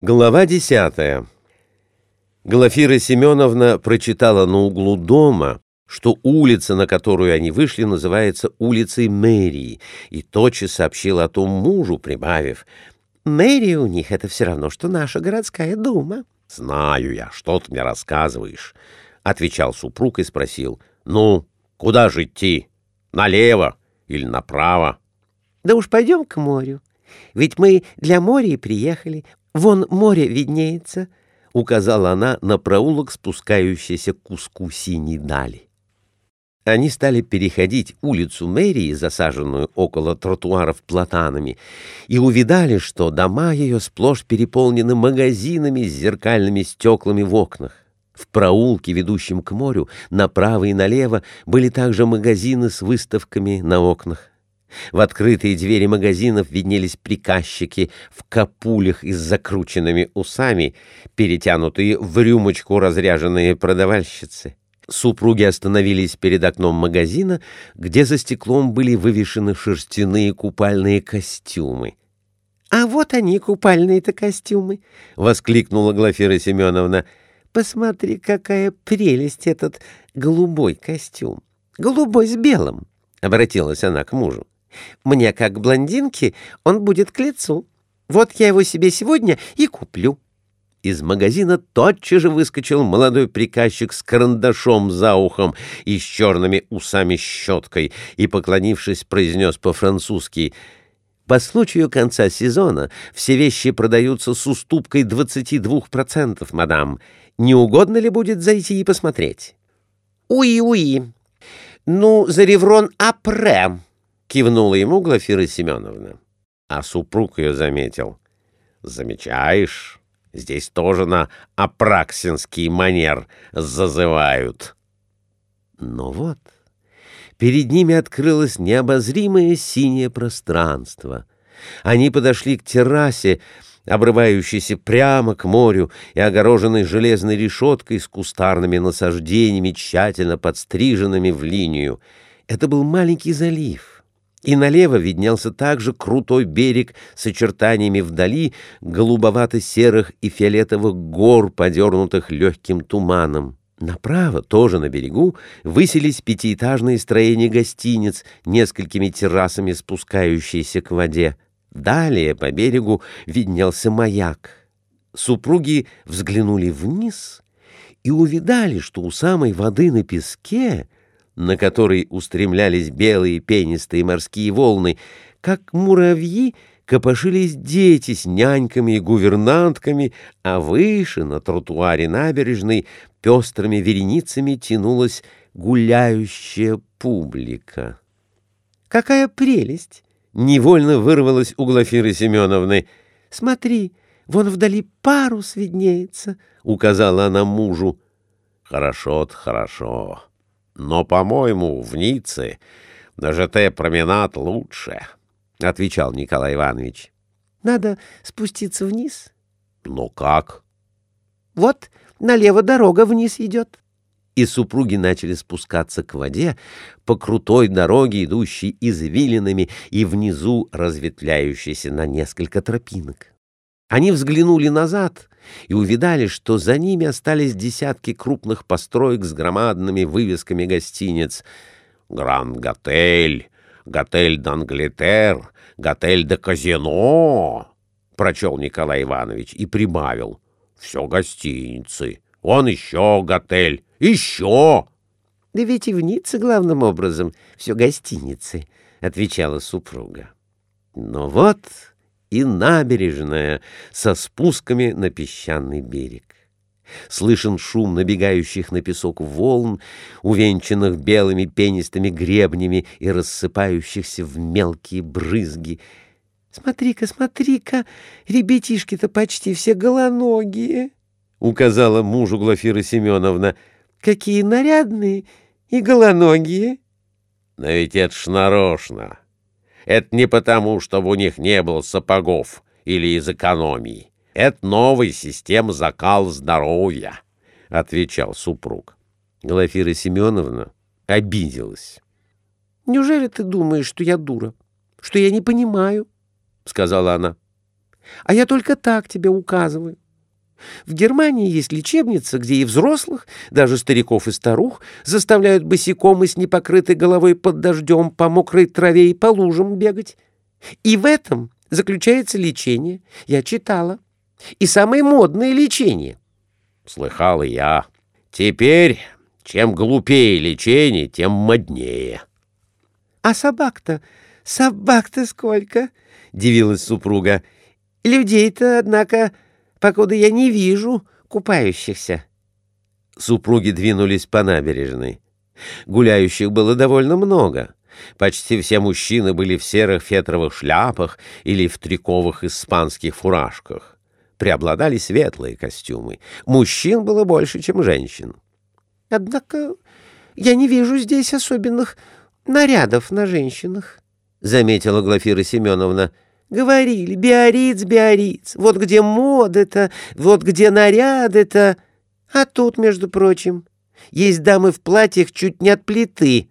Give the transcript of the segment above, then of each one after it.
Глава десятая. Глафира Семеновна прочитала на углу дома, что улица, на которую они вышли, называется улицей Мэрии, и тотчас сообщила о том мужу, прибавив, «Мэрия у них — это все равно, что наша городская дума». «Знаю я, что ты мне рассказываешь», — отвечал супруг и спросил, «Ну, куда же идти? Налево или направо?» «Да уж пойдем к морю, ведь мы для моря и приехали». Вон море виднеется, — указала она на проулок, спускающийся к куску синей дали. Они стали переходить улицу мэрии, засаженную около тротуаров платанами, и увидали, что дома ее сплошь переполнены магазинами с зеркальными стеклами в окнах. В проулке, ведущем к морю, направо и налево были также магазины с выставками на окнах. В открытые двери магазинов виднелись приказчики в капулях и с закрученными усами, перетянутые в рюмочку разряженные продавальщицы. Супруги остановились перед окном магазина, где за стеклом были вывешены шерстяные купальные костюмы. — А вот они, купальные-то костюмы! — воскликнула Глафира Семеновна. — Посмотри, какая прелесть этот голубой костюм! Голубой с белым! — обратилась она к мужу. Мне, как блондинке, он будет к лицу. Вот я его себе сегодня и куплю». Из магазина тотчас же выскочил молодой приказчик с карандашом за ухом и с черными усами-щеткой и, поклонившись, произнес по-французски «По случаю конца сезона все вещи продаются с уступкой 22%, мадам. Не угодно ли будет зайти и посмотреть?» «Уи-уи. Ну, за реврон апре», Кивнула ему Глафира Семеновна. А супруг ее заметил. «Замечаешь, здесь тоже на апраксинский манер зазывают». Но вот перед ними открылось необозримое синее пространство. Они подошли к террасе, обрывающейся прямо к морю и огороженной железной решеткой с кустарными насаждениями, тщательно подстриженными в линию. Это был маленький залив — и налево виднелся также крутой берег с очертаниями вдали голубовато-серых и фиолетовых гор, подернутых легким туманом. Направо, тоже на берегу, высились пятиэтажные строения гостиниц, несколькими террасами спускающиеся к воде. Далее по берегу виднелся маяк. Супруги взглянули вниз и увидали, что у самой воды на песке — на который устремлялись белые пенистые морские волны, как муравьи копошились дети с няньками и гувернантками, а выше, на тротуаре набережной, пестрыми вереницами тянулась гуляющая публика. «Какая прелесть!» — невольно вырвалась у Глафиры Семеновны. «Смотри, вон вдали парус виднеется», — указала она мужу. «Хорошо-то хорошо», но, по-моему, в Ницце на ЖТ променад лучше, — отвечал Николай Иванович. — Надо спуститься вниз. — Ну как? — Вот налево дорога вниз идет. И супруги начали спускаться к воде по крутой дороге, идущей извилинами и внизу разветвляющейся на несколько тропинок. Они взглянули назад и увидали, что за ними остались десятки крупных построек с громадными вывесками гостиниц. «Гранд-Готель», «Готель d'Англитер», «Готель де Казино», — прочел Николай Иванович и прибавил. «Все гостиницы. Он еще готель. Еще!» «Да ведь и в Ницце главным образом все гостиницы», — отвечала супруга. Но вот и набережная со спусками на песчаный берег. Слышен шум набегающих на песок волн, увенчанных белыми пенистыми гребнями и рассыпающихся в мелкие брызги. «Смотри-ка, смотри-ка, ребятишки-то почти все голоногие!» — указала мужу Глафира Семеновна. «Какие нарядные и голоногие!» «Но ведь это ж нарочно!» Это не потому, чтобы у них не было сапогов или из экономии. Это новая система закал здоровья, — отвечал супруг. Глафира Семеновна обиделась. — Неужели ты думаешь, что я дура? Что я не понимаю? — сказала она. а я только так тебе указываю. В Германии есть лечебница, где и взрослых, даже стариков и старух, заставляют босиком и с непокрытой головой под дождем по мокрой траве и по лужам бегать. И в этом заключается лечение. Я читала. И самое модное лечение. Слыхал и я. Теперь, чем глупее лечение, тем моднее. А собак-то, собак-то сколько? Дивилась супруга. Людей-то, однако, покуда я не вижу купающихся. Супруги двинулись по набережной. Гуляющих было довольно много. Почти все мужчины были в серых фетровых шляпах или в триковых испанских фуражках. Преобладали светлые костюмы. Мужчин было больше, чем женщин. — Однако я не вижу здесь особенных нарядов на женщинах, — заметила Глафира Семеновна. — Говорили, биориц, биориц, вот где мода-то, вот где наряды-то. А тут, между прочим, есть дамы в платьях чуть не от плиты.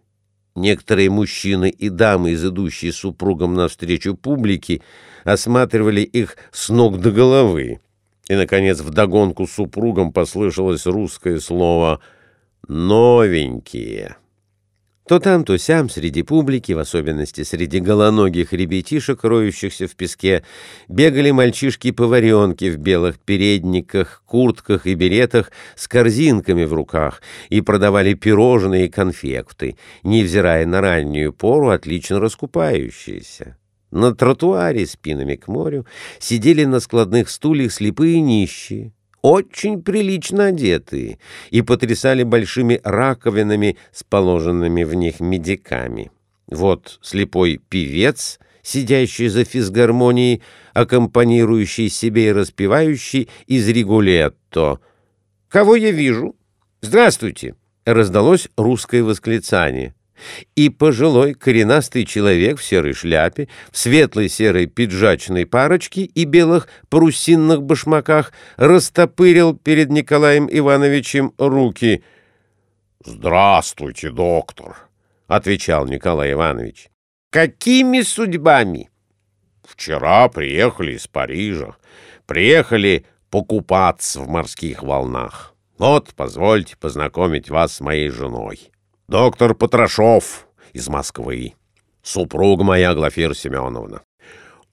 Некоторые мужчины и дамы из идущей супругам навстречу публики осматривали их с ног до головы. И, наконец, вдогонку супругам послышалось русское слово «новенькие». То там, то сям, среди публики, в особенности среди голоногих ребятишек, роющихся в песке, бегали мальчишки-поваренки в белых передниках, куртках и беретах с корзинками в руках и продавали пирожные и конфекты, невзирая на раннюю пору, отлично раскупающиеся. На тротуаре спинами к морю сидели на складных стульях слепые нищие, очень прилично одетые и потрясали большими раковинами с положенными в них медиками. Вот слепой певец, сидящий за физгармонией, аккомпанирующий себе и распевающий из регулетто. «Кого я вижу? Здравствуйте!» — раздалось русское восклицание и пожилой коренастый человек в серой шляпе, в светлой серой пиджачной парочке и белых парусинных башмаках растопырил перед Николаем Ивановичем руки. «Здравствуйте, доктор», — отвечал Николай Иванович. «Какими судьбами?» «Вчера приехали из Парижа. Приехали покупаться в морских волнах. Вот, позвольте познакомить вас с моей женой». Доктор Потрошов из Москвы. Супруга моя Глафира Семеновна.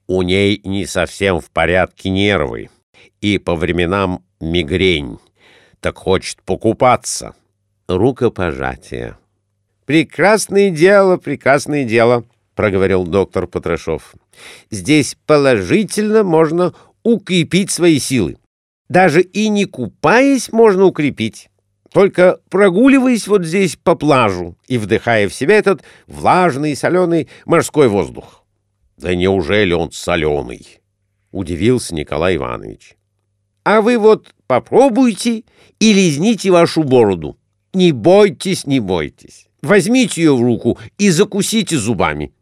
У ней не совсем в порядке нервы, и по временам мигрень. Так хочет покупаться. Рукопожатие. «Прекрасное дело, прекрасное дело», — проговорил доктор Потрошов. «Здесь положительно можно укрепить свои силы. Даже и не купаясь можно укрепить». Только прогуливаясь вот здесь по плажу и вдыхая в себя этот влажный соленый морской воздух. — Да неужели он соленый? — удивился Николай Иванович. — А вы вот попробуйте и лизните вашу бороду. Не бойтесь, не бойтесь. Возьмите ее в руку и закусите зубами.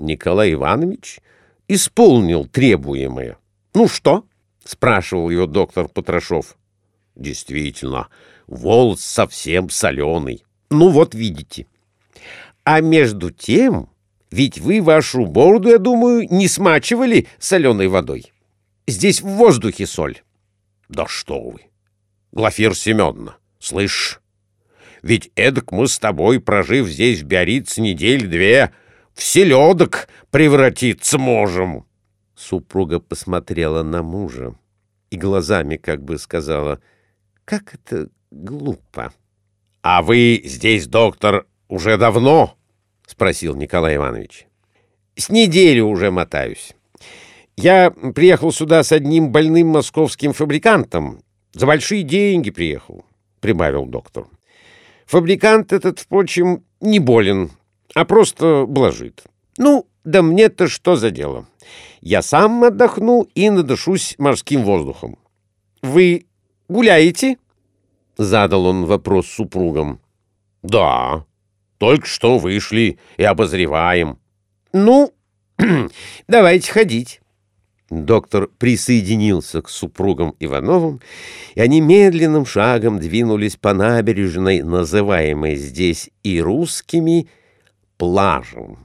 Николай Иванович исполнил требуемое. — Ну что? — спрашивал его доктор Потрошов. — Действительно, — волос совсем соленый. Ну вот видите. А между тем, ведь вы вашу бороду, я думаю, не смачивали соленой водой. Здесь в воздухе соль. Да что вы, Глафир Семеновна, слышь, ведь эдак мы с тобой, прожив здесь в Биаррице недель две, в селедок превратиться можем. Супруга посмотрела на мужа и глазами как бы сказала, «Как это глупо. — А вы здесь, доктор, уже давно? — спросил Николай Иванович. — С недели уже мотаюсь. Я приехал сюда с одним больным московским фабрикантом. За большие деньги приехал, — прибавил доктор. Фабрикант этот, впрочем, не болен, а просто блажит. Ну, да мне-то что за дело? Я сам отдохну и надышусь морским воздухом. Вы гуляете? —— задал он вопрос супругам. «Да, только что вышли и обозреваем». «Ну, давайте ходить». Доктор присоединился к супругам Ивановым, и они медленным шагом двинулись по набережной, называемой здесь и русскими, плажем.